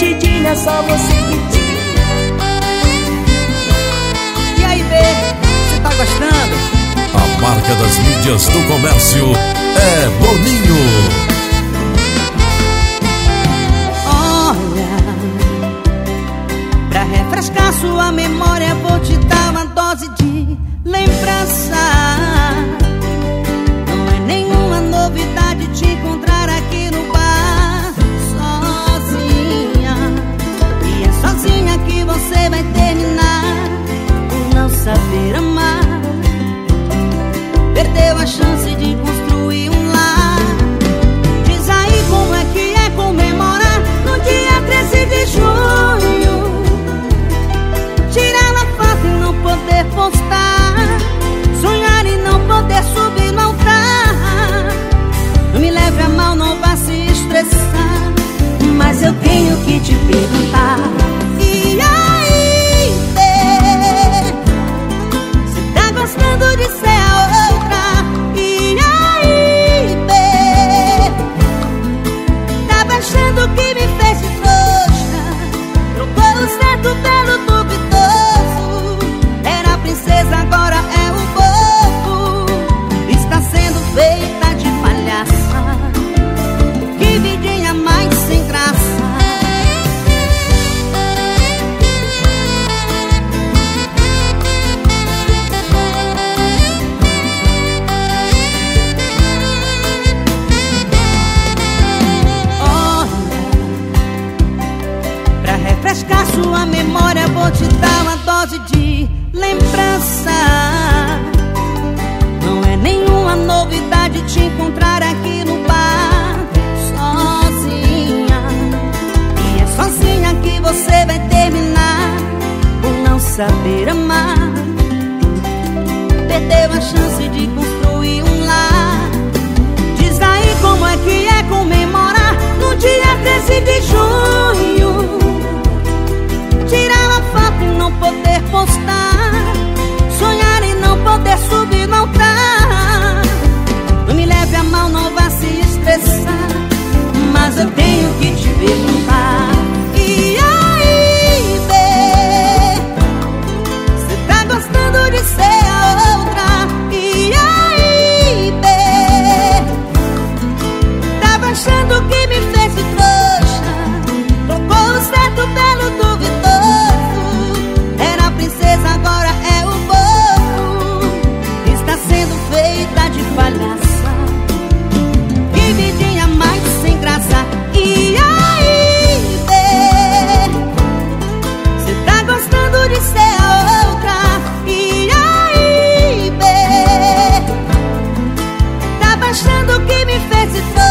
mexidinha, é só você pedir E aí, B, você tá gostando? A marca das mídias do comércio é Boninho Pra refrescar sua memória que te perguntar refrescar sua memória Vou te dar uma dose de lembrança. Não é nenhuma novidade te encontrar aqui no bar Sozinha. E é sozinha que você vai terminar Por não saber amar. Perdeu a chance de construir um lar. Diz aí como é que é comemorar No dia 13 de junho mostrando o que me fez e foi.